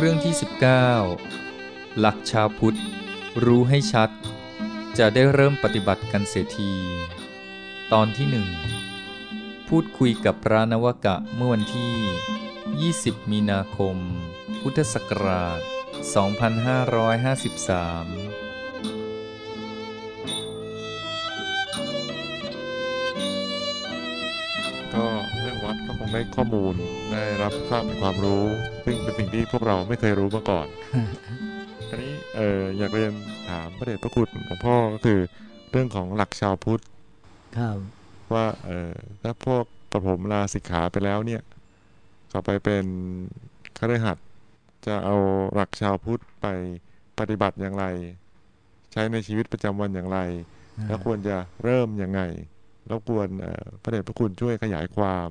เรื่องที่ 19 หลักชาวพุทธ รู้ให้ชัด จะได้เริ่มปฏิบัติกันเสียที ตอนที่หนึ่งพูดคุยกับพระนวกะเมื่อวันที่ 20 มีนาคม พุทธศักราช 2553 ได้ข้อมูลได้รับทราบเป็นความรู้ ซึ่งเป็นสิ่งที่พวกเราไม่เคยรู้มาก่อนอันนี้เอออยากเรียนถามพระเดชพระคุณหลวงพ่อก็คือเรื่องของหลักชาวพุทธครับว่าเออถ้าพวกประผมลาสิกขาไปแล้วเนี่ยก็ไปเป็นคฤหัสถ์จะเอาหลักชาวพุทธไปปฏิบัติอย่างไร ใช้ในชีวิตประจำวันอย่างไร แล้วควรจะเริ่มยังไงแล้วควรเอ่อพระเดชพระคุณช่วยขยายความ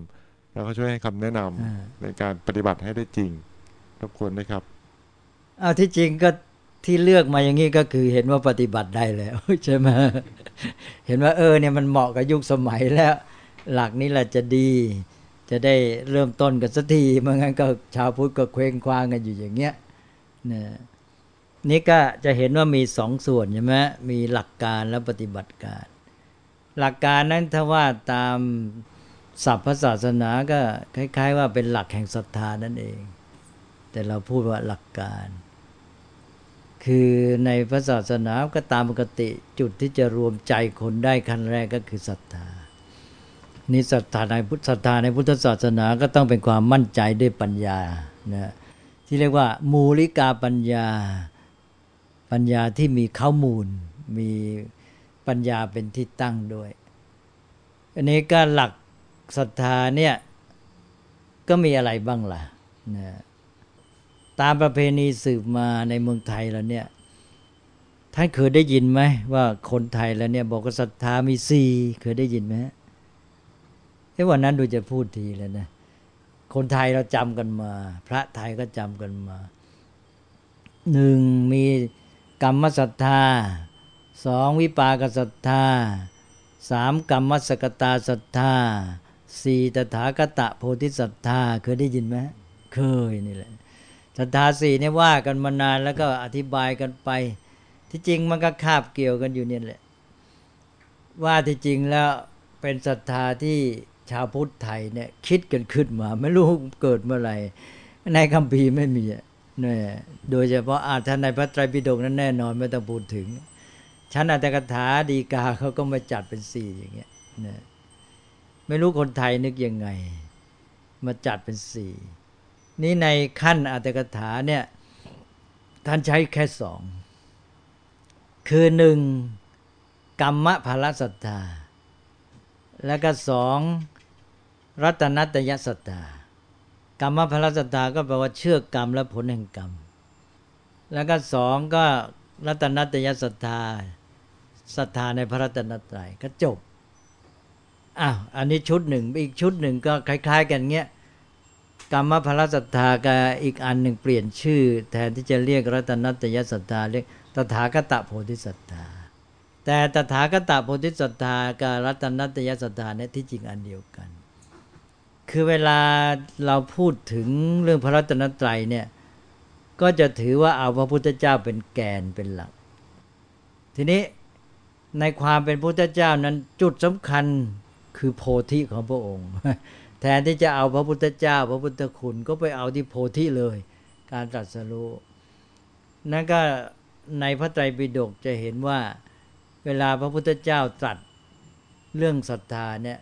แล้วก็ช่วยให้คำแนะนำอ่าในการปฏิบัติให้ได้จริงรบกวนด้วยครับเอาที่จริงก็ที่เลือกมาอย่างนี้ก็คือเห็นว่าปฏิบัติได้แล้วใช่ไหมเห็นว่าเออเนี่ยมันเหมาะกับยุคสมัยแล้ว หลักนี้แหละจะดี จะได้เริ่มต้นกันสักทีเมื่องั้นก็ชาวพุทธก็เคว้งคว้างกันอยู่อย่างเงี้ยนะนี่ก็จะเห็นว่ามีสองส่วนใช่ไหมมีหลักการและปฏิบัติการ หลักการนั้นถ้าว่าตาม ศัพท์พระศาสนาก็คล้าย ๆ ว่าเป็นหลักแห่งศรัทธานั่นเอง แต่เราพูดว่าหลักการ คือในพระศาสนาก็ตามปกติจุดที่จะรวมใจคนได้ขั้นแรกก็คือศรัทธานี่ศรัทธาในพุทธศรัทธาในพุทธศาสนาก็ต้องเป็นความมั่นใจด้วยปัญญานะที่เรียกว่ามูลิกาปัญญา ปัญญาที่มีข้อมูล มีปัญญาเป็นที่ตั้งด้วย อันนี้ก็หลัก ศรัทธาเนี่ยก็มีอะไรบ้างล่ะนะตามประเพณีสืบมาในเมืองไทยแล้วเนี่ย ท่านเคยได้ยินไหมว่าคนไทยแล้วเนี่ย บอกว่าศรัทธามีสี่เคยได้ยินไหมเอ้วันนั้นดูจะพูดทีแล้วนะ คนไทยเราจำกันมา พระไทยก็จำกันมาหนึ่งมีกรรมศรัทธาสองวิปากศรัทธาสามกรรมสกตาศรัทธา สี่ตถาคตโพธิศรัทธาเคยได้ยินไหมเคยนี่แหละศรัทธาสี่เนี่ยว่ากันมานานแล้วก็อธิบายกันไป ที่จริงมันก็คาบเกี่ยวกันอยู่เนี่ยแหละ ว่าที่จริงแล้วเป็นศรัทธาที่ชาวพุทธไทยเนี่ยคิดกันขึ้นมา ไม่รู้เกิดเมื่อไหร่ในคัมภีร์ไม่มีเนี่ยโดยเฉพาะอาท่านในพระไตรปิฎกนั้นแน่นอนไม่ต้องพูดถึงชั้นอัตถกถาดีกาเขาก็มาจัดเป็นสี่อย่างเงี้ยนะ ไม่รู้คนไทยนึกยังไง มาจัดเป็นสี่นี่ในขั้นอัตถกถาเนี่ยท่านใช้แค่สองคือหนึ่งกรรมภาลศรัทธา แล้วก็สองรัตนัตยศรัทธากรรมภาลศรัทธาก็แปลว่าเชื่อกรรมและผลแห่งกรรม แล้วก็สองก็รัตนัตยศรัทธาศรัทธาในพระรัตนตรัยก็จบ อ้าวอันนี้ชุดหนึ่งอีกชุดหนึ่งก็คล้าย ๆ กันเงี้ยกรรมพลศรัทธากับอีกอันหนึ่งเปลี่ยนชื่อ แทนที่จะเรียกรัตนัตยศรัทธาเรียกตถาคตโพธิศรัทธา แต่ตถาคตโพธิศรัทธากับรัตนัตยศรัทธาเนี่ยที่จริงอันเดียวกัน คือเวลาเราพูดถึงเรื่องพระรัตนตรัยเนี่ยก็จะถือว่าเอาพระพุทธเจ้าเป็นแกนเป็นหลัก ทีนี้ในความเป็นพุทธเจ้านั้นจุดสำคัญ คือโพธิของพระองค์ แทนที่จะเอาพระพุทธเจ้า พระพุทธคุณก็ไปเอาที่โพธิเลย การตรัสรู้นั่นก็ในพระไตรปิฎกจะเห็นว่าเวลาพระพุทธเจ้าตรัสเรื่องศรัทธาเนี่ย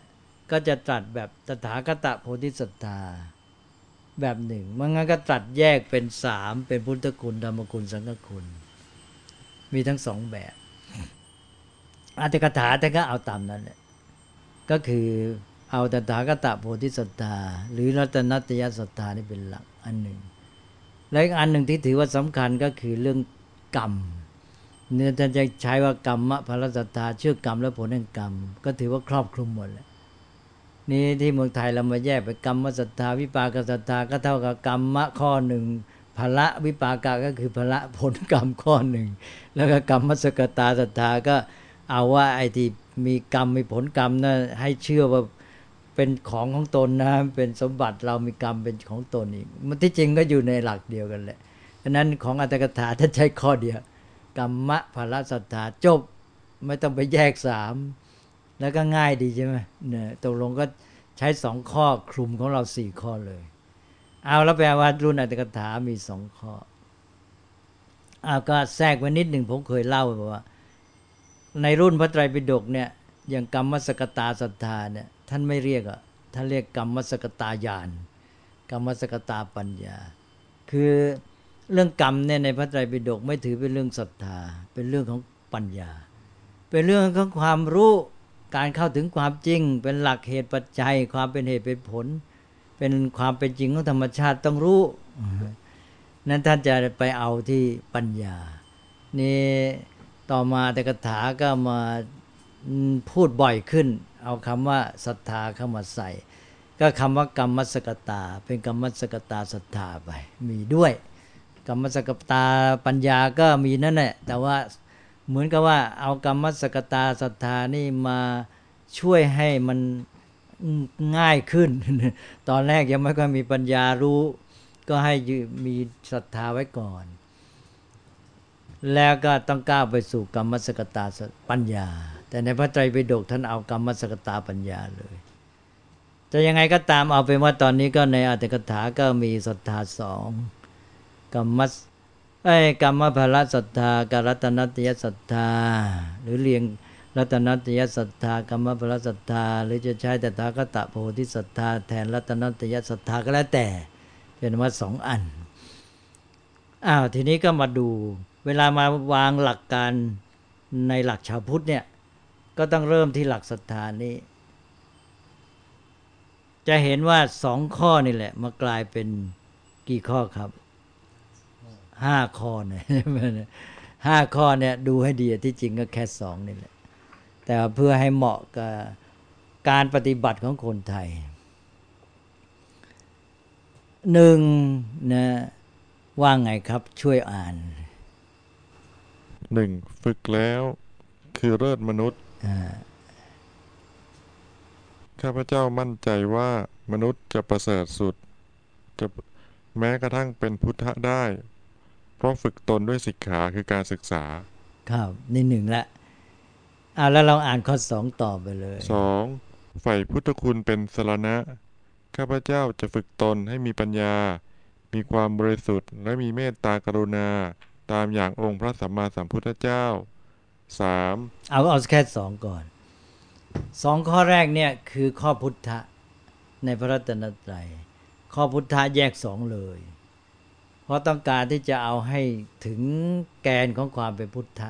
ก็จะตรัสแบบตถาคตโพธิศรัทธาแบบหนึ่งมันงั้นก็ตรัสแยกเป็นสามเป็นพุทธคุณธรรมคุณสังฆคุณ มีทั้งสองแบบอัตถกถาแต่ก็เอาตามนั้นแหละ ก็คือเอาตถาคตโพธิสัตธาหรือรัตนัตยสัตธานี่เป็นหลักอันหนึ่ง และอีกอันหนึ่งที่ถือว่าสำคัญก็คือเรื่องกรรมเนื้อท่านจะใช้ว่ากรรมะพระสัตธาเชื่อกรรมและผลแห่งกรรม ก็ถือว่าครอบคลุมหมดแหละนี่ที่เมืองไทยเรามาแยกไปกรรมสัตธาวิปากสัตธาก็เท่ากับกรรมะข้อหนึ่งพละวิปากาก็คือพละผลกรรมข้อหนึ่ง แล้วก็กรรมสกตาสัทธาก็ เอาว่าไอ้ที่มีกรรมมีผลกรรมนะให้เชื่อว่าเป็นของของตนนะเป็นสมบัติเรามีกรรมเป็นของตนอีกมันที่จริงก็อยู่ในหลักเดียวกันแหละฉะนั้นของอัตถกถาท่านใช้ข้อเดียวกรรมะภละสัทธาจบไม่ต้องไปแยกสามแล้วก็ง่ายดีใช่ไหมเนี่ยตกลงก็ใช้สองข้อคลุมของเราสี่ข้อเลย เอาแล้วแปลว่ารุ่นอัตถกถามีสองข้อเอาก็แทรกไว้นิดหนึ่งผมเคยเล่าไปว่า ในรุ่นพระไตรปิฎกเนี่ยอย่างกรรมสกตาศรัทธาเนี่ยท่านไม่เรียกอะท่านเรียกกรรมสกตาญาณกรรมสกตาปัญญา คือเรื่องกรรมเนี่ยในพระไตรปิฎกไม่ถือเป็นเรื่องศรัทธา เป็นเรื่องของปัญญา เป็นเรื่องของความรู้การเข้าถึงความจริง เป็นหลักเหตุปัจจัย ความเป็นเหตุเป็นผล เป็นความเป็นจริงของธรรมชาติต้องรู้นั้นท่านจะไปเอาที่ปัญญานี่ ต่อมาแต่กถาก็มาพูดบ่อยขึ้น เอาคำว่าศรัทธาเข้ามาใส่ ก็คำว่ากรรมสกตา เป็นกรรมมสกตาศรัทธาไป มีด้วย กรรมสกตาปัญญาก็มีนั่นแหละแต่ว่าเหมือนกับว่าเอากรรมสกตาศรัทธานี่มาช่วยให้มันง่ายขึ้น ตอนแรกยังไม่ค่อยมีปัญญารู้ ก็ให้มีศรัทธาไว้ก่อน แล้วก็ต้องก้าวไปสู่กรรมสกตาปัญญา แต่ในพระไตรปิฎกท่านเอากรรมสกตาปัญญาเลยจะยังไงก็ตามเอาเป็นว่าตอนนี้ก็ในอัตถกถาก็มีศรัทธาสองกรรมสไอ้กรรมภละศรัทธาการรัตนัตยศรัทธา หรือเรียงรัตนัตยศรัทธากรรมภละศรัทธา หรือจะใช้แต่ทากตะโพธิศรัทธา แทนรัตนัตยศรัทธาก็แล้วแต่เป็นว่าสองอันอ้าวทีนี้ก็มาดู เวลามาวางหลักการในหลักชาวพุทธเนี่ยก็ต้องเริ่มที่หลักศรัทธานี้ จะเห็นว่าสองข้อนี่แหละ มากลายเป็นกี่ข้อครับห้าข้อเนี่ยห้าข้อเนี่ยดูให้ดีที่จริงก็แค่สองนี่แหละ แต่เพื่อให้เหมาะกับการปฏิบัติของคนไทยหนึ่งนะว่าไงครับช่วยอ่าน หนึ่งฝึกแล้ว คือเลิศมนุษย์ ข้าพเจ้ามั่นใจว่ามนุษย์จะประเสริฐสุด จะแม้กระทั่งเป็นพุทธะได้ เพราะฝึกตนด้วยศิกขาคือการศึกษา ครับนี่หนึ่งละอ่าแล้วเราอ่านข้อสองต่อไปเลยสองฝ่ายพุทธคุณเป็นสรณะ ข้าพเจ้าจะฝึกตนให้มีปัญญา มีความบริสุทธิ์และมีเมตตากรุณา ตามอย่างองค์พระสัมมาสัมพุทธเจ้าสามเอาเอาแค่สองก่อนสองข้อแรกเนี่ยคือข้อพุทธะในพระรัตนตรัย ข้อพุทธะแยกสองเลย เพราะต้องการที่จะเอาให้ถึงแกนของความเป็นพุทธะ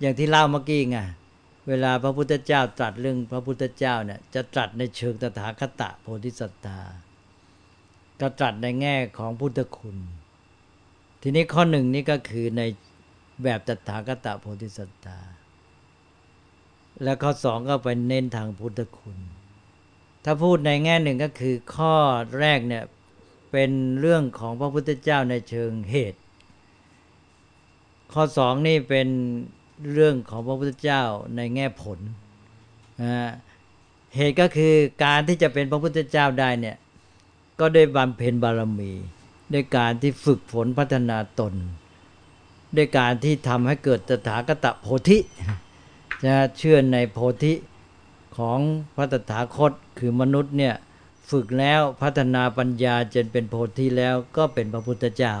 อย่างที่เล่าเมื่อกี้ไงเวลาพระพุทธเจ้าตรัสเรื่องพระพุทธเจ้าเนี่ยจะตรัสในเชิงตถาคตะโพธิสัตตาก็ตรัสในแง่ของพุทธคุณ ทีนี้ข้อหนึ่งนี่ก็คือในแบบจัตถาคตะโพธิสัตตา แล้วข้อสองก็ไปเน้นทางพุทธคุณ ถ้าพูดในแง่หนึ่งก็คือข้อแรกเนี่ยเป็นเรื่องของพระพุทธเจ้าในเชิงเหตุ ข้อสองนี่เป็นเรื่องของพระพุทธเจ้าในแง่ผล เหตุก็คือการที่จะเป็นพระพุทธเจ้าได้เนี่ยก็ได้บำเพ็ญบารมี ด้วยการที่ฝึกฝนพัฒนาตน ด้วยการที่ทำให้เกิดตถาคตโพธิจะเชื่อในโพธิของพระตถาคตคือมนุษย์เนี่ยฝึกแล้วพัฒนาปัญญาจนเป็นโพธิแล้วก็เป็นพระพุทธเจ้า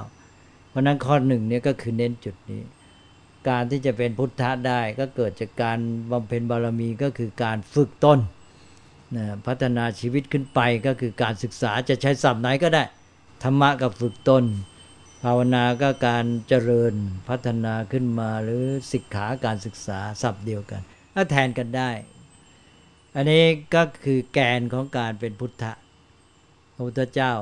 เพราะนั้นข้อหนึ่งเนี่ยก็คือเน้นจุดนี้ การที่จะเป็นพุทธะได้ก็เกิดจากการบำเพ็ญบารมีก็คือการฝึกตนนะพัฒนาชีวิตขึ้นไปก็คือการศึกษาจะใช้ศัพท์ไหนก็ได้ ธรรมะกับฝึกตน ภาวนาก็การเจริญพัฒนาขึ้นมาหรือศิกขาการศึกษาศัพท์เดียวกันถ้าแทนกันได้ อันนี้ก็คือแกนของการเป็นพุทธะพระพุทธเจ้า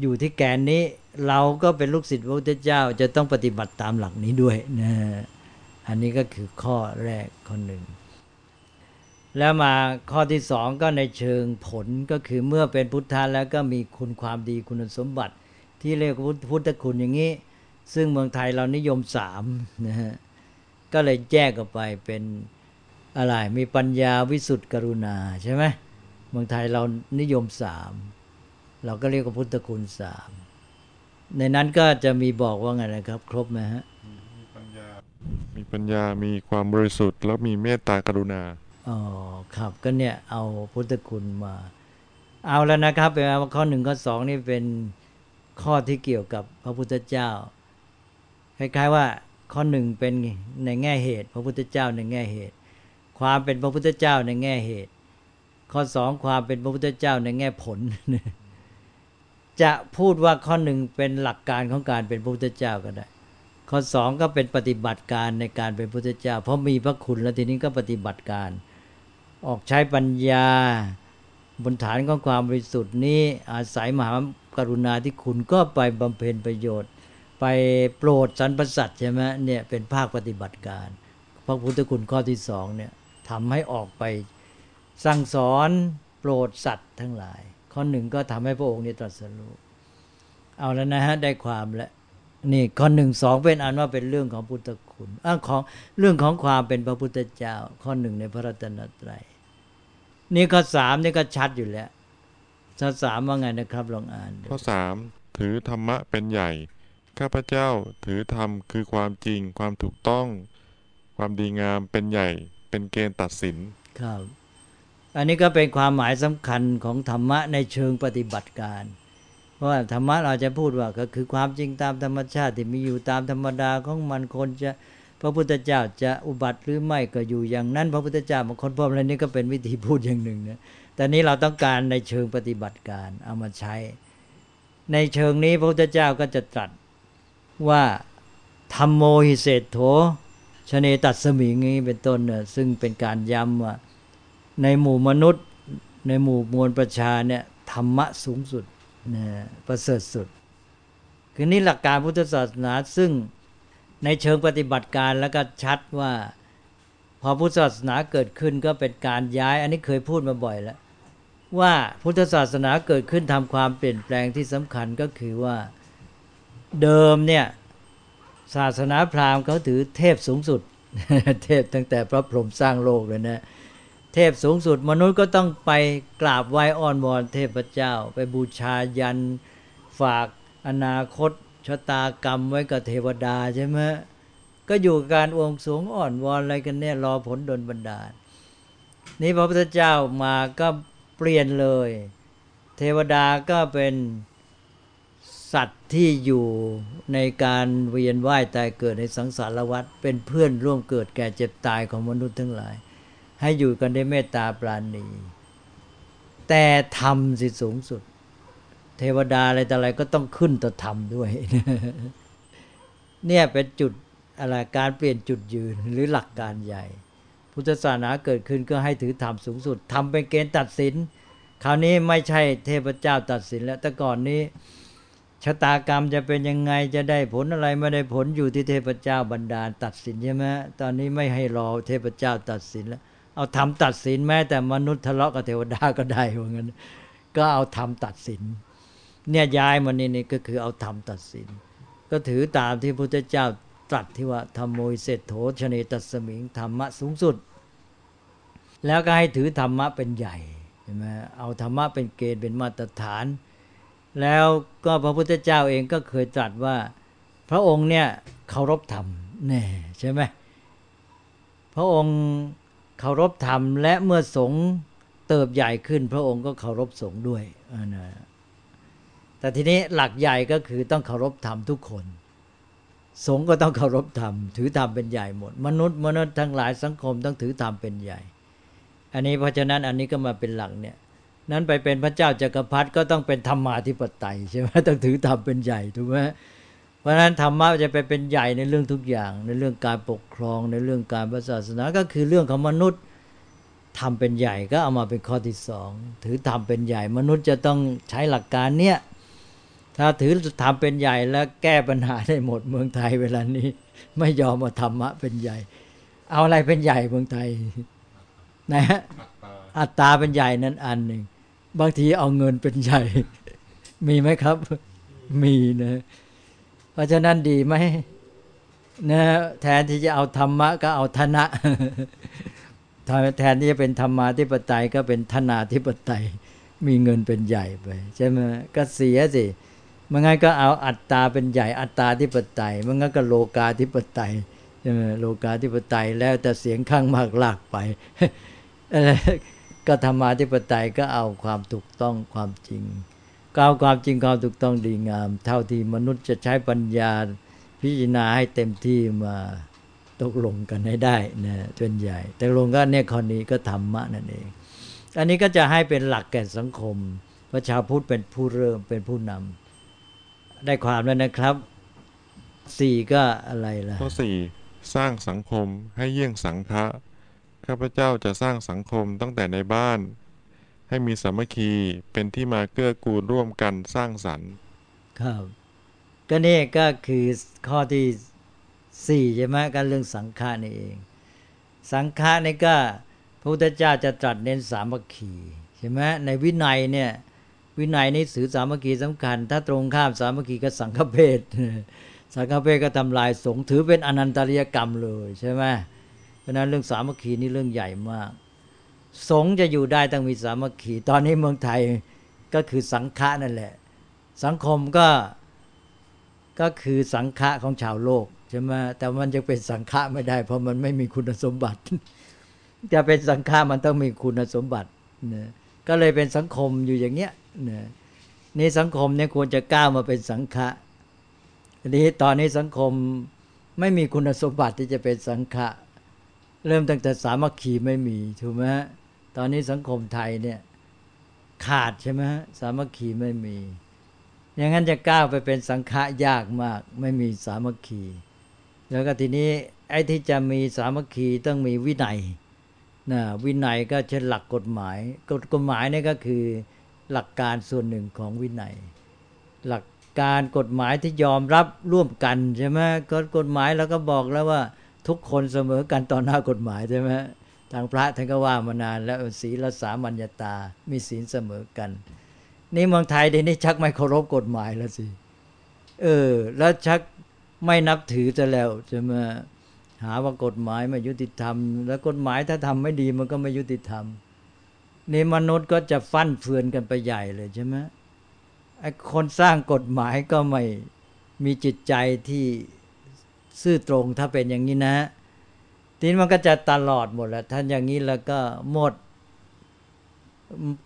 อยู่ที่แกนนี้เราก็เป็นลูกศิษย์พระพุทธเจ้าจะต้องปฏิบัติตามหลักนี้ด้วยนะอันนี้ก็คือข้อแรกข้อหนึ่ง แล้วมาข้อที่สองก็ในเชิงผลก็คือเมื่อเป็นพุทธะแล้วก็มีคุณความดีคุณสมบัติ ที่เรียกพุทธคุณอย่างนี้ ซึ่งเมืองไทยเรานิยมสามนะฮะก็เลยแยกออกไปเป็นอะไรมีปัญญาวิสุทธิกรุณาใช่ไหมเมืองไทยเรานิยมสามเราก็เรียกว่าพุทธคุณสามในนั้นก็จะมีบอกว่าไงนะครับ ครบไหมฮะมีปัญญามีปัญญามีความบริสุทธิ์แล้วมีเมตตากรุณา อ๋อครับก็เนี่ยเอาพุทธคุณมา เอาแล้วนะครับแปลว่าข้อหนึ่งข้อสองนี่เป็นข้อที่เกี่ยวกับพระพุทธเจ้าคล้ายๆว่าข้อหนึ่งเป็นในแง่เหตุ พระพุทธเจ้าในแง่เหตุ ความเป็นพระพุทธเจ้าในแง่เหตุ ข้อสองความเป็นพระพุทธเจ้าในแง่ผล จะพูดว่าข้อหนึ่งเป็นหลักการของการเป็นพระพุทธเจ้าก็ได้ ข้อสองก็เป็นปฏิบัติการในการเป็นพุทธเจ้า เพราะมีพระคุณแล้วทีนี้ก็ปฏิบัติการ ออกใช้ปัญญา บนฐานของความบริสุทธิ์นี้ อาศัยมหากรุณาที่คุณก็ไปบำเพ็ญประโยชน์ ไปโปรดสรรพสัตว์ใช่ไหมเนี่ยเป็นภาคปฏิบัติการ พระพุทธคุณข้อที่สองเนี่ยทำให้ออกไปสั่งสอนโปรดสัตว์ทั้งหลาย ข้อหนึ่งก็ทำให้พระองค์นี้ตรัสรู้เอาแล้วนะฮะได้ความแล้วนี่ข้อหนึ่งสองเป็นอันว่าเป็นเรื่องของพุทธคุณอะของเรื่องของความเป็นพระพุทธเจ้า ข้อหนึ่งในพระรัตนตรัย นี่ข้อสามนี่ก็ชัดอยู่แล้วข้อสามว่าไงนะครับลองอ่านดูข้อสามถือธรรมะเป็นใหญ่ ข้าพเจ้าถือธรรมคือความจริงความถูกต้อง ความดีงามเป็นใหญ่ เป็นเกณฑ์ตัดสินครับ อันนี้ก็เป็นความหมายสำคัญของธรรมะในเชิงปฏิบัติการเพราะว่าธรรมะเราจะพูดว่าก็คือความจริงตามธรรมชาติที่มีอยู่ตามธรรมดาของมันคนจะ พระพุทธเจ้าจะอุบัติหรือไม่ก็อยู่อย่างนั้น พระพุทธเจ้าบางคนพบอะไรนี่ก็เป็นวิธีพูดอย่างหนึ่งนะแต่นี้เราต้องการในเชิงปฏิบัติการเอามาใช้ ในเชิงนี้พระพุทธเจ้าก็จะตรัสว่าธรรมโมหิเศษโถชเนตัดสมิงนี้เป็นต้นเนี่ยซึ่งเป็นการย้ำว่าในหมู่มนุษย์ ในหมู่มวลประชาเนี่ยธรรมะสูงสุดนะประเสริฐสุด คือนี่หลักการพุทธศาสนาซึ่ง ในเชิงปฏิบัติการแล้วก็ชัดว่า พอพุทธศาสนาเกิดขึ้นก็เป็นการย้าย อันนี้เคยพูดมาบ่อยแล้ว ว่าพุทธศาสนาเกิดขึ้นทำความเปลี่ยนแปลงที่สำคัญก็คือว่าเดิมเนี่ยศาสนาพราหมณ์เขาถือเทพสูงสุด เทพตั้งแต่พระพรหมสร้างโลกเลยนะเทพสูงสุดมนุษย์ก็ต้องไปกราบไหว้อ้อนวอนเทพเจ้า ไปบูชายันฝากอนาคต ชะตากรรมไว้กับเทวดาใช่ไหมก็อยู่การอวงสวงอ่อนวอนอะไรกันเนี่ยรอผลดลบันดาล นี่พระพุทธเจ้ามาก็เปลี่ยนเลย เทวดาก็เป็นสัตว์ที่อยู่ในการเวียนว่ายตายเกิดในสังสารวัฏเป็นเพื่อนร่วมเกิดแก่เจ็บตายของมนุษย์ทั้งหลาย ให้อยู่กันด้วยเมตตาปราณี แต่ธรรมสิสูงสุด เทวดาอะไรแต่อะไรก็ต้องขึ้นต่อธรรมด้วย เนี่ยเป็นจุดอะไรการเปลี่ยนจุดยืนหรือหลักการใหญ่ พุทธศาสนาเกิดขึ้นก็ให้ถือธรรมสูงสุดธรรมเป็นเกณฑ์ตัดสิน คราวนี้ไม่ใช่เทพเจ้าตัดสินแล้วแต่ก่อนนี้ชะตากรรมจะเป็นยังไงจะได้ผลอะไรไม่ได้ผลอยู่ที่เทพเจ้าบันดาลตัดสินใช่ไหมตอนนี้ไม่ให้รอเทพเจ้าตัดสินแล้ว เอาธรรมตัดสินแม้แต่มนุษย์ทะเลาะกับเทวดาก็ได้ว่างั้นก็เอาธรรมตัดสิน เนี่ยย้ายมานี่นี่ก็คือเอาธรรมตัดสิน ก็ถือตามที่พระพุทธเจ้าตรัสที่ว่าธรรมโมยเศรษโถชเนตัสมิงธรรมะสูงสุด แล้วก็ให้ถือธรรมะเป็นใหญ่ใช่ไหมเอาธรรมะเป็นเกณฑ์เป็นมาตรฐาน แล้วก็พระพุทธเจ้าเองก็เคยตรัสว่า พระองค์เนี่ยเคารพธรรมแน่ใช่ไหมพระองค์เคารพธรรมและเมื่อสงเติบใหญ่ขึ้น พระองค์ก็เคารพสงด้วยอ่านะ แต่ทีนี้หลักใหญ่ก็คือต้องเคารพธรรมทุกคน สงฆ์ก็ต้องเคารพธรรม ถือธรรมเป็นใหญ่หมด มนุษย์มนุษย์ทั้งหลายสังคมต้องถือธรรมเป็นใหญ่ อันนี้เพราะฉะนั้นอันนี้ก็มาเป็นหลักเนี่ยนั้นไปเป็นพระเจ้าจักรพรรดิก็ต้องเป็นธรรมาธิปไตยใช่ไหมต้องถือธรรมเป็นใหญ่ถูกไหมเพราะฉะนั้นธรรมะจะไปเป็นใหญ่ในเรื่องทุกอย่าง ในเรื่องการปกครองในเรื่องการศาสนาก็คือเรื่องของมนุษย์ทำเป็นใหญ่ก็เอามาเป็นข้อที่สองถือทำเป็นใหญ่ มนุษย์จะต้องใช้หลักการเนี้ย ถ้าถือทำเป็นใหญ่แล้วแก้ปัญหาได้หมดเมืองไทยเวลานี้ ไม่ยอมมาธรรมะเป็นใหญ่ เอาอะไรเป็นใหญ่เมืองไทยนะฮะอัตตาเป็นใหญ่นั้นอันหนึ่ง บางทีเอาเงินเป็นใหญ่ มีไหมครับ มีนะ เพราะฉะนั้นดีไหมนะแทนที่จะเอาธรรมะก็เอาธนะแทนที่จะเป็นธรรมาธิปไตยก็เป็นธนาธิปไตย มีเงินเป็นใหญ่ไปใช่ไหมก็เสียสิ มันงั้นก็เอาอัตตาเป็นใหญ่อัตตาธิปไตยมันงั้นก็โลกาธิปไตยใช่ไหมโลกาธิปไตยแล้วแต่เสียงข้างมากลากไปก็ธรรมาธิปไตยก็เอาความถูกต้องความจริงก็เอาความจริงความถูกต้องดีงาม เท่าที่มนุษย์จะใช้ปัญญาพิจารณาให้เต็มที่มาตกลงกันให้ได้นะจนใหญ่แต่ลงก็เนี่ยข้อนี้ก็ธรรมะนั่นเอง อันนี้ก็จะให้เป็นหลักแก่สังคมพระชาวพุทธเป็นผู้เริ่มเป็นผู้นำ ได้ความแล้วนะครับสี่ก็อะไรล่ะข้อสี่สร้างสังคมให้เยี่ยงสังฆะข้าพเจ้าจะสร้างสังคมตั้งแต่ในบ้าน ให้มีสามัคคีเป็นที่มาเกื้อกูลร่วมกันสร้างสรรค์ ครับ ก็นี่ก็คือข้อที่สี่ใช่ไหมการเรื่องสังฆานี่เอง สังฆานี่ก็พระพุทธเจ้าจะตรัสเน้นสามัคคีใช่ไหมในวินัยเนี่ย วินัยนี้สื่อสามัคคีสำคัญ ถ้าตรงข้ามสามัคคีก็สังฆเพศสังฆเพศก็ทำลายสงถือเป็นอนันตริยกรรมเลยใช่ไหมเพราะนั้นเรื่องสามัคคีนี่เรื่องใหญ่มาก สงจะอยู่ได้ต้องมีสามัคคีตอนนี้เมืองไทยก็คือสังฆะนั่นแหละ สังคมก็ก็คือสังฆะของชาวโลกใช่ไหมแต่มันจะเป็นสังฆะไม่ได้ เพราะมันไม่มีคุณสมบัติ จะเป็นสังฆะมันต้องมีคุณสมบัตินะก็เลยเป็นสังคมอยู่อย่างเงี้ย นะนี่สังคมเนี่ยควรจะก้าวมาเป็นสังฆะทีนี้ตอนนี้สังคมไม่มีคุณสมบัติที่จะเป็นสังฆะเริ่มตั้งแต่สามัคคีไม่มีถูกไหมตอนนี้สังคมไทยเนี่ยขาดใช่ไหมสามัคคีไม่มี อย่างนั้นจะก้าวไปเป็นสังฆะยากมาก ไม่มีสามัคคี แล้วก็ทีนี้ไอ้ที่จะมีสามัคคีต้องมีวินัยนะวินัยก็เช่นหลักกฎหมาย กฎกฎหมายนี่ก็คือ หลักการส่วนหนึ่งของวินัย หลักการกฎหมายที่ยอมรับร่วมกันใช่ไหมกฎกฎหมายเราก็บอกแล้วว่าทุกคนเสมอกันต่อหน้ากฎหมายใช่ไหมทางพระท่านก็ว่ามานาน แล้วศีลสามัญญาตา มีศีลเสมอกัน นี่เมืองไทยเดี๋ยวนี้ชักไม่เคารพกฎหมายแล้วสิเออ แล้วชักไม่นับถือจะแล้วจะมาหาว่ากฎหมายไม่ยุติธรรม แล้วกฎหมายถ้าทำไม่ดีมันก็ไม่ยุติธรรม นี่มนุษย์ก็จะฟั่นเฟือนกันไปใหญ่เลยใช่ไหมไอ้คนสร้างกฎหมายก็ไม่มีจิตใจที่ซื่อตรงถ้าเป็นอย่างนี้นะ ทีนี้มันก็จะตลอดหมดแหละท่านอย่างนี้แล้วก็หมด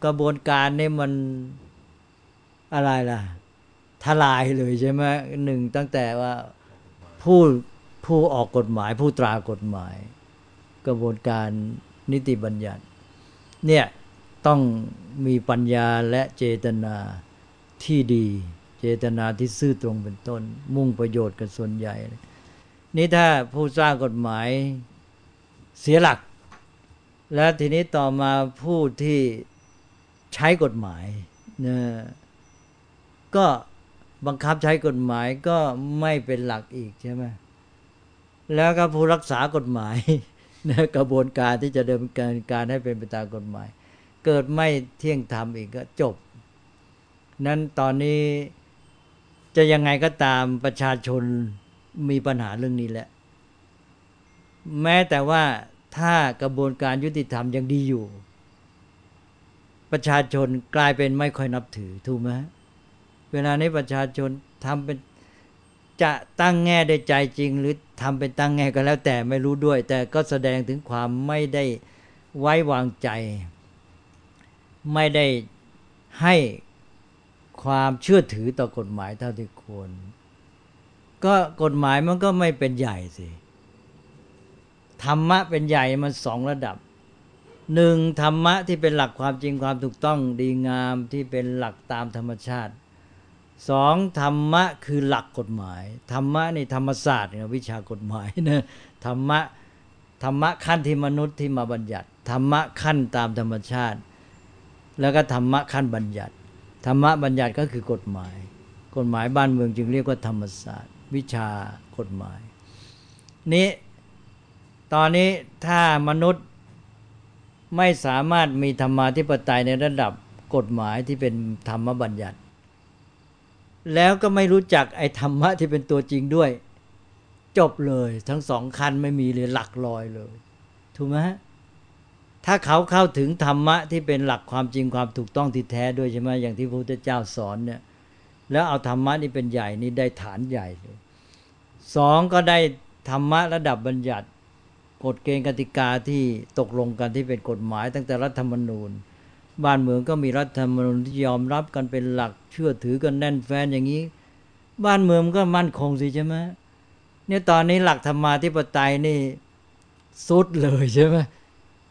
กระบวนการนี่มันอะไรล่ะ ทลายเลยใช่ไหมหนึ่งตั้งแต่ว่าผู้ผู้ออกกฎหมาย ผู้ตรากฎหมาย กระบวนการนิติบัญญัติ เนี่ย ต้องมีปัญญาและเจตนาที่ดี เจตนาที่ซื่อตรงเป็นต้น มุ่งประโยชน์กับส่วนใหญ่ นี่ถ้าผู้สร้างกฎหมายเสียหลัก แล้วทีนี้ต่อมาผู้ที่ใช้กฎหมายนะก็บังคับใช้กฎหมายก็ไม่เป็นหลักอีกใช่ไหมแล้วก็ผู้รักษากฎหมายนะกระบวนการที่จะเดินการให้เป็นไปตามกฎหมาย เกิดไม่เที่ยงธรรมอีกก็จบ นั้นตอนนี้จะยังไงก็ตามประชาชนมีปัญหาเรื่องนี้แหละ แม้แต่ว่าถ้ากระบวนการยุติธรรมยังดีอยู่ ประชาชนกลายเป็นไม่ค่อยนับถือถูกไหมเวลานี้ประชาชนทำเป็นจะตั้งแง่ได้ใจจริง หรือทำเป็นตั้งแง่ก็แล้วแต่ไม่รู้ด้วย แต่ก็แสดงถึงความไม่ได้ไว้วางใจ ไม่ได้ให้ความเชื่อถือต่อกฎหมายเท่าที่ควร ก็กฎหมายมันก็ไม่เป็นใหญ่สิธรรมะเป็นใหญ่มันสองระดับหนึ่งธรรมะที่เป็นหลักความจริงความถูกต้องดีงามที่เป็นหลักตามธรรมชาติสองธรรมะคือหลักกฎหมาย ธรรมะในธรรมศาสตร์เนี่ยวิชากฎหมายนะธรรมะธรรมะขั้นที่มนุษย์ที่มาบัญญัติ ธรรมะขั้นตามธรรมชาติ แล้วก็ธรรมะขั้นบัญญัติ ธรรมะบัญญัติก็คือกฎหมาย กฎหมายบ้านเมืองจึงเรียกว่าธรรมศาสตร์ วิชากฎหมาย นี้ตอนนี้ถ้ามนุษย์ไม่สามารถมีธรรมาธิปไตยในระดับกฎหมายที่เป็นธรรมบัญญัติ แล้วก็ไม่รู้จักไอ้ธรรมะที่เป็นตัวจริงด้วย จบเลยทั้งสองคันไม่มีเลยหลักลอยเลย ถูกไหม ถ้าเขาเข้าถึงธรรมะที่เป็นหลักความจริงความถูกต้องที่แท้ด้วยใช่ไหมอย่างที่พระพุทธเจ้าสอนเนี่ยแล้วเอาธรรมะนี่เป็นใหญ่นี่ได้ฐานใหญ่เลยสองก็ได้ธรรมะระดับบัญญัติกฎเกณฑ์กติกาที่ตกลงกันที่เป็นกฎหมาย ตั้งแต่รัฐธรรมนูญ บ้านเมืองก็มีรัฐธรรมนูญที่ยอมรับกันเป็นหลักเชื่อถือกันแน่นแฟนอย่างนี้ บ้านเมืองก็มั่นคงสิใช่ไหมเนี่ยตอนนี้หลักธรรมาธิปไตยนี่สุดเลยใช่ไหม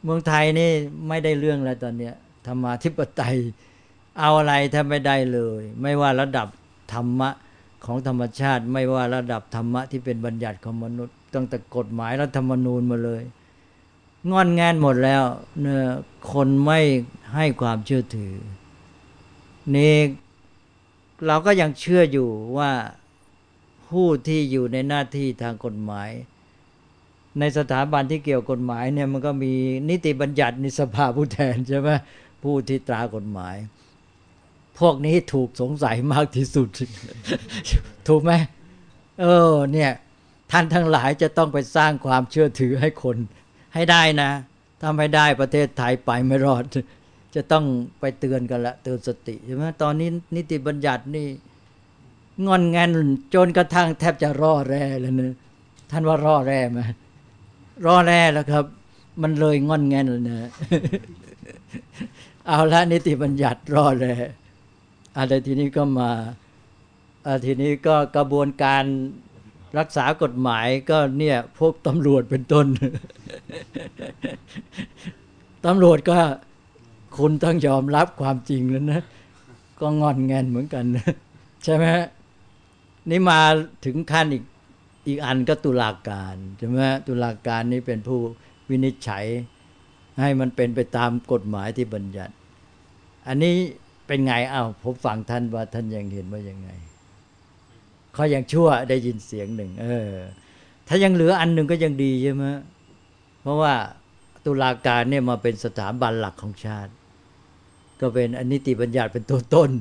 เมืองไทยนี่ไม่ได้เรื่องแล้วตอนเนี้ยธรรมาธิปไตย เอาอะไรถ้าไม่ได้เลย ไม่ว่าระดับธรรมะของธรรมชาติ ไม่ว่าระดับธรรมะที่เป็นบัญญัติของมนุษย์ตั้งแต่กฎหมายรัฐธรรมนูญมาเลยงอนงานหมดแล้วเนี่ยคนไม่ให้ความเชื่อถือ นี่เราก็ยังเชื่ออยู่ว่าผู้ที่อยู่ในหน้าที่ทางกฎหมาย ในสถาบันที่เกี่ยวกฎหมายเนี่ยมันก็มีนิติบัญญัติในสภาผู้แทนใช่ไหมผู้ที่ตรากฎหมาย พวกนี้ถูกสงสัยมากที่สุด ถูกไหมเออเนี่ยท่านทั้งหลายจะต้องไปสร้างความเชื่อถือให้คน ให้ได้นะถ้าไม่ได้ประเทศไทยไปไม่รอด จะต้องไปเตือนกันละเตือนสติใช่ไหมตอนนี้นิติบัญญัตินี่งอนงนจนกระทั่งแทบจะร่อแร่แล้วนะท่านว่าร่อแร่ไหม รอแร่แล้วครับ มันเลยงอนแงนเลยนะเอาละนิติบัญญัติร่อแร่อะไรทีนี้ก็มาทีนี้ก็กระบวนการรักษากฎหมายก็เนี่ยพวกตำรวจเป็นต้นตำรวจก็คุณต้องยอมรับความจริงแล้วนะ ก็งอนแงนเหมือนกัน ใช่ไหมนี่มาถึงขั้นอีก อีกอันก็ตุลาการใช่ไหมตุลาการนี่เป็นผู้วินิจฉัย ให้มันเป็นไปตามกฎหมายที่บัญญัติ อันนี้เป็นไงอ้าวผมฟังท่านว่าท่านยังเห็นว่ายังไงเขายังชั่วได้ยินเสียงหนึ่ง เออ ถ้ายังเหลืออันหนึ่งก็ยังดีใช่ไหมเพราะว่าตุลาการเนี่ยมาเป็นสถาบันหลักของชาติ ก็เป็นอนิติบัญญัติเป็นตัวต้น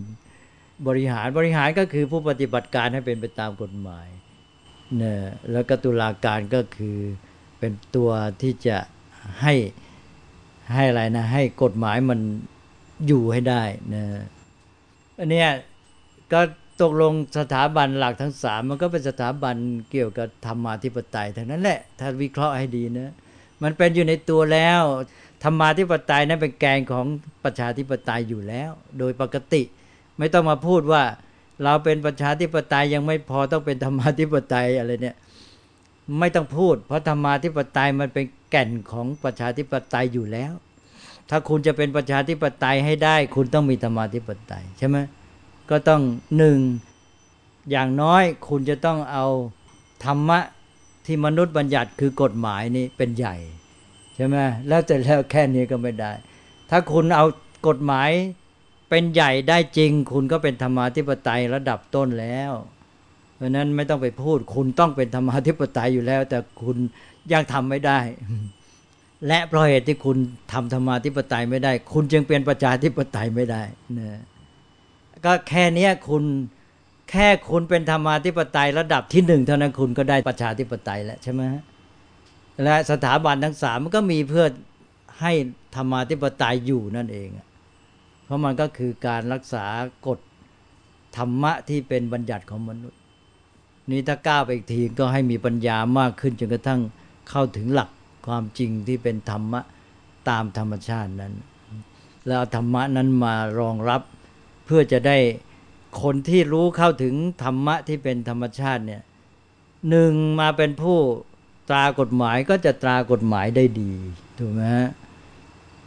บริหารบริหารก็คือผู้ปฏิบัติการให้เป็นไปตามกฎหมาย นี่ยแล้วก็ตุลาการก็คือเป็นตัวที่จะให้ให้อะไรนะ ให้กฎหมายมันอยู่ให้ได้นะอันนี้ก็ตกลงสถาบันหลักทั้งสามมันก็เป็นสถาบันเกี่ยวกับธรรมาธิปไตยทั้งนั้นแหละถ้าวิเคราะห์ให้ดีนะมันเป็นอยู่ในตัวแล้วธรรมาธิปไตยนั้นเป็นแกนของประชาธิปไตยอยู่แล้ว โดยปกติ ไม่ต้องมาพูดว่า เราเป็นประชาธิปไตยยังไม่พอต้องเป็นธรรมาธิปไตยอะไรเนี่ยไม่ต้องพูด เพราะธรรมาธิปไตยมันเป็นแก่นของประชาธิปไตยอยู่แล้ว ถ้าคุณจะเป็นประชาธิปไตยให้ได้ คุณต้องมีธรรมาธิปไตยใช่ไหมก็ต้องหนึ่งอย่างน้อยคุณจะต้องเอาธรรมะที่มนุษย์บัญญัติคือกฎหมายนี้เป็นใหญ่ใช่ไหมแล้วแต่แล้วแค่นี้ก็ไม่ได้ ถ้าคุณเอากฎหมาย เป็นใหญ่ได้จริง คุณก็เป็นธรรมาธิปไตยระดับต้นแล้ว เพราะนั้นไม่ต้องไปพูด คุณต้องเป็นธรรมาธิปไตยอยู่แล้ว แต่คุณยังทำไม่ได้ และเพราะเหตุที่คุณทำธรรมาธิปไตยไม่ได้ คุณจึงเป็นประชาธิปไตยไม่ได้นะก็แค่นี้คุณแค่คุณเป็นธรรมาธิปไตยระดับที่หนึ่งเท่านั้นคุณก็ได้ประชาธิปไตยแล้วใช่ไหมและสถาบันทั้งสามมันก็มีเพื่อให้ธรรมาธิปไตยอยู่นั่นเอง เพราะมันก็คือการรักษากฎธรรมะที่เป็นบัญญัติของมนุษย์ นี้ถ้าก้าวไปอีกทีก็ให้มีปัญญามากขึ้นจนกระทั่งเข้าถึงหลักความจริงที่เป็นธรรมะตามธรรมชาตินั้น แล้วธรรมะนั้นมารองรับเพื่อจะได้คนที่รู้เข้าถึงธรรมะที่เป็นธรรมชาติเนี่ยหนึ่งมาเป็นผู้ตรากฎหมายก็จะตรากฎหมายได้ดีถูกไหมฮะ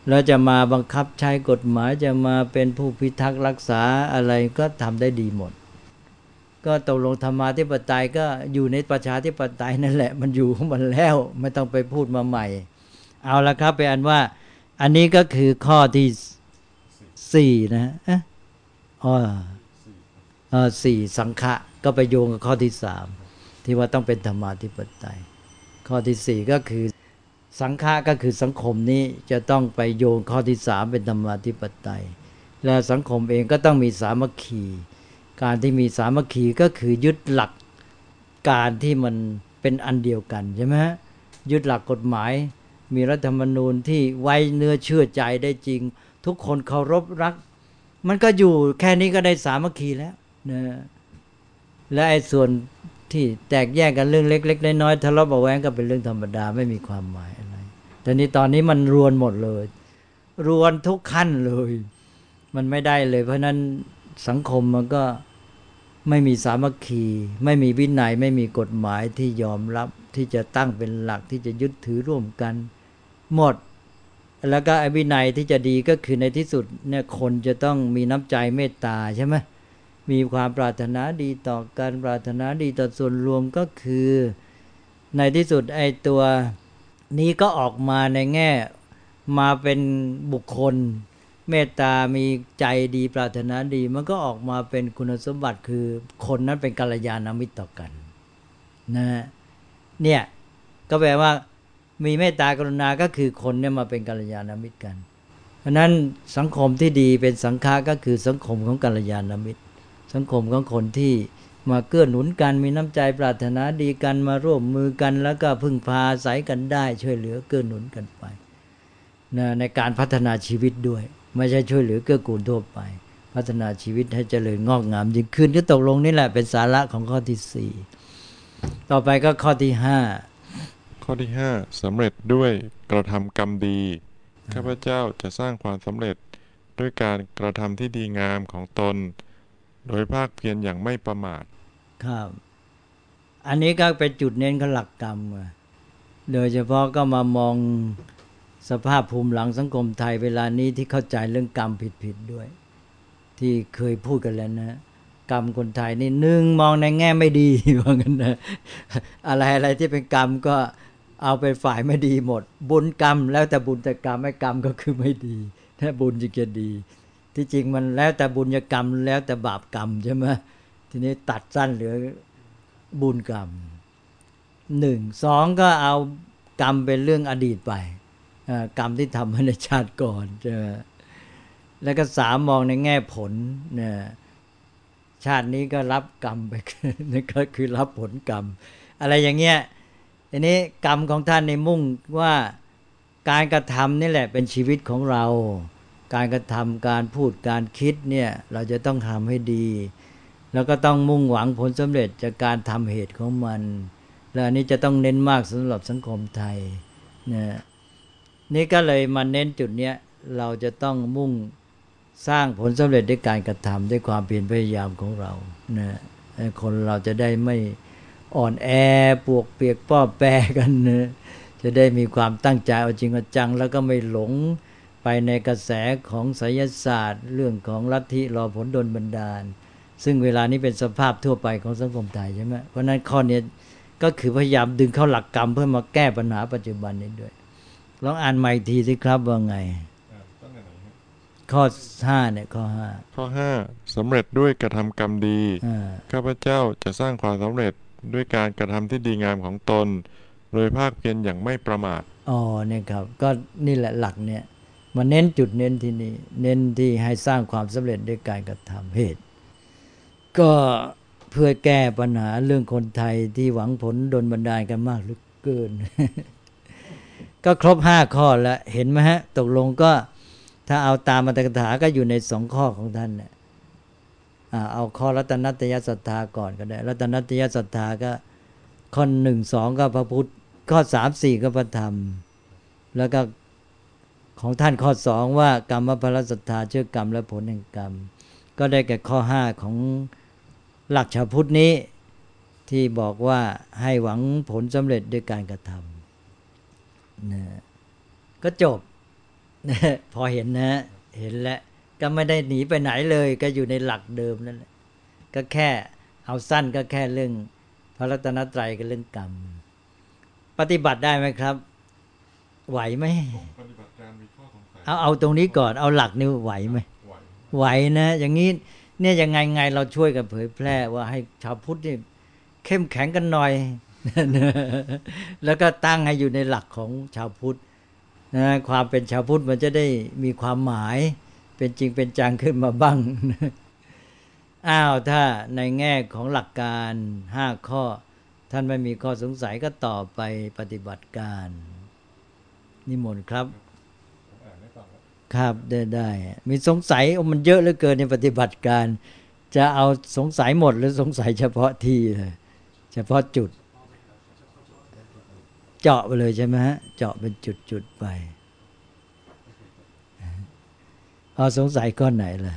แล้วจะมาบังคับใช้กฎหมายจะมาเป็นผู้พิทักษ์รักษาอะไรก็ทำได้ดีหมด ก็ตกลงธรรมาธิปไตยก็อยู่ในประชาธิปไตยนั่นแหละมันอยู่ของมันแล้วไม่ต้องไปพูดมาใหม่ เอาละครับไปอันว่า อันนี้ก็คือข้อที่สี่นะอะอ๋อเออสี่สังฆะก็ไปโยงกับข้อที่สามที่ว่าต้องเป็นธรรมาธิปไตย ข้อที่สี่ก็คือ สังฆะก็คือสังคมนี้จะต้องไปโยงข้อที่สามเป็นธรรมาธิปไตย และสังคมเองก็ต้องมีสามัคคี การที่มีสามัคคีก็คือยึดหลักการที่มันเป็นอันเดียวกันใช่ไหมฮะยึดหลักกฎหมาย มีรัฐธรรมนูญที่ไว้เนื้อเชื่อใจได้จริง ทุกคนเคารพรัก มันก็อยู่แค่นี้ก็ได้สามัคคีแล้วนะและไอ้ส่วนที่แตกแยกกันเรื่องเล็ก ๆ น้อยๆทะเลาะเบาแวงก็เป็นเรื่องธรรมดาไม่มีความหมายอะ แต่นี้ตอนนี้มันรวนหมดเลย รวนทุกขั้นเลย มันไม่ได้เลย เพราะฉะนั้นสังคมมันก็ไม่มีสามัคคี ไม่มีวินัยไม่มีกฎหมายที่ยอมรับที่จะตั้งเป็นหลักที่จะยึดถือร่วมกัน หมด แล้วก็ไอ้วินัยที่จะดีก็คือในที่สุดเนี่ยคนจะต้องมีน้ำใจเมตตาใช่ไหมมีความปรารถนาดีต่อกันปรารถนาดีต่อส่วนรวมก็คือ ในที่สุดไอ้ตัว นี้ก็ออกมาในแง่มาเป็นบุคคล เมตตามีใจดีปรารถนาดี มันก็ออกมาเป็นคุณสมบัติคือคนนั้นเป็นกัลยาณมิตรต่อกันนะเนี่ยก็แปลว่ามีเมตตากรุณาก็คือคนเนี่ยมาเป็นกัลยาณมิตรกันเพราะนั้นสังคมที่ดีเป็นสังฆาก็คือสังคมของกัลยาณมิตร สังคมของคนที่ มาเกื้อหนุนกันมีน้ำใจปรารถนาดีกันมาร่วมมือกัน แล้วก็พึ่งพาอาศัยกันได้ ช่วยเหลือเกื้อหนุนกันไปนะในการพัฒนาชีวิตด้วย ไม่ใช่ช่วยเหลือเกื้อกูลทั่วไป พัฒนาชีวิตให้เจริญงอกงามยิ่งขึ้นก็ตกลงนี่แหละเป็นสาระของข้อที่สี่ต่อไปก็ข้อที่ห้าข้อที่5สำเร็จด้วยกระทำกรรมดีข้าพเจ้าจะสร้างความสำเร็จด้วยการกระทำที่ดีงามของตน โดยภาคเพียรอย่างไม่ประมาท ครับ อันนี้ก็เป็นจุดเน้นขอหลักกรรม โดยเฉพาะก็มามองสภาพภูมิหลังสังคมไทยเวลานี้ที่เข้าใจเรื่องกรรมผิดๆด้วย ที่เคยพูดกันแล้วนะกรรมคนไทยนี่หนึ่งมองในแง่ไม่ดีว่างั้นนะอะไรอะไรที่เป็นกรรมก็เอาเป็นฝ่ายไม่ดีหมด บุญกรรม แล้วแต่บุญแต่กรรมไม่กรรมก็คือไม่ดี ถ้าบุญจึงจะดี ที่จริงมันแล้วแต่บุญกรรมแล้วแต่บาปกรรมใช่ไหมทีนี้ตัดสั้นเหลือบุญกรรมหนึ่งสองก็เอากรรมเป็นเรื่องอดีตไปกรรมที่ทำมาในชาติก่อนใช่ไหมแล้วก็สามมองในแง่ผลนี่ยชาตินี้ก็รับกรรมไปนั่นก็คือรับผลกรรม อะไรอย่างเงี้ยทีนี้กรรมของท่านในมุ่งว่าการกระทำนี่แหละเป็นชีวิตของเรา การกระทำการพูดการคิดเนี่ยเราจะต้องทำให้ดี แล้วก็ต้องมุ่งหวังผลสำเร็จจากการทำเหตุของมัน และอันนี้จะต้องเน้นมากสำหรับสังคมไทยนะนี่ก็เลยมาเน้นจุดเนี้ยเราจะต้องมุ่งสร้างผลสำเร็จด้วยการกระทำด้วยความเพียรพยายามของเรานะคนเราจะได้ไม่อ่อนแอปวกเปียกป้อแปรกันนะจะได้มีความตั้งใจเอาจริงเอาจัง แล้วก็ไม่หลง ในกระแสของไสยศาสตร์ เรื่องของลัทธิรอผลดลบันดาล ซึ่งเวลานี้เป็นสภาพทั่วไปของสังคมไทยใช่ไหมเพราะฉะนั้นข้อนี้ก็คือพยายามดึงเข้าหลักกรรมเพื่อมาแก้ปัญหาปัจจุบันนี้ด้วยลองอ่านใหม่อีกทีสิครับว่าไงข้อห้าเนี่ยข้อห้าข้อ5สำเร็จด้วยกระทำกรรมดีอ่าข้าพเจ้าจะสร้างความสำเร็จด้วยการกระทำที่ดีงามของตน โดยภาคเพียรอย่างไม่ประมาทอ๋อเนี่ยครับ ก็นี่แหละหลักเนี่ย มาเน้นจุดเน้นที่นี่เน้นที่ให้สร้างความสำเร็จด้วยการกระทำเหตุ ก็เพื่อแก้ปัญหาเรื่องคนไทยที่หวังผลดนบันดาลกันมากหลือเกิน ก็ครบห้าข้อแล้วเห็นไหมฮะ ตกลงก็ถ้าเอาตามมาตรกถาก็อยู่ในสองข้อของท่านเนี่ยเอาข้อรัตนัตยศรัทธาก่อนก็ได้ รัตนัตยศรัทธาก็ข้อหนึ่งสองก็พระพุทธ ข้อสามสี่ก็พระธรรม แล้วก็ ของท่านข้อสองว่ากรรมพระศรัทธาเชื่อกรรมและผลแห่งกรรม ก็ได้แก่ข้อห้าของหลักชาวพุทธนี้ที่บอกว่าให้หวังผลสำเร็จด้วยการกระทำนะก็จบนะพอเห็นนะเห็นแล้วก็ไม่ได้หนีไปไหนเลย ก็อยู่ในหลักเดิมนั่นแหละก็แค่เอาสั้นก็แค่เรื่องพระรัตนตรัยกับเรื่องกรรม ปฏิบัติได้ไหมครับ ไหวไหมปฏิบัติการมีข้อสงสัยเอาเอาตรงนี้ก่อนเอาหลักนี่ไหวไหมไหวไหวนะ อย่างนี้เนี่ยยังไงไงเราช่วยกันเผยแพร่ว่าให้ชาวพุทธนี่เข้มแข็งกันหน่อย แล้วก็ตั้งให้อยู่ในหลักของชาวพุทธนะความเป็นชาวพุทธมันจะได้มีความหมาย เป็นจริงเป็นจังขึ้นมาบ้างอ้าวถ้าในแง่ของหลักการห้าข้อ ท่านไม่มีข้อสงสัยก็ต่อไปปฏิบัติการ นิมนต์ครับครับได้ได้มีสงสัยโอ้มันเยอะเหลือเกินในปฏิบัติการ จะเอาสงสัยหมดหรือสงสัยเฉพาะที่เลยเฉพาะจุด เจาะไปเลยใช่ไหมฮะเจาะเป็นจุดๆไปเอาสงสัยก้อนไหนล่ะ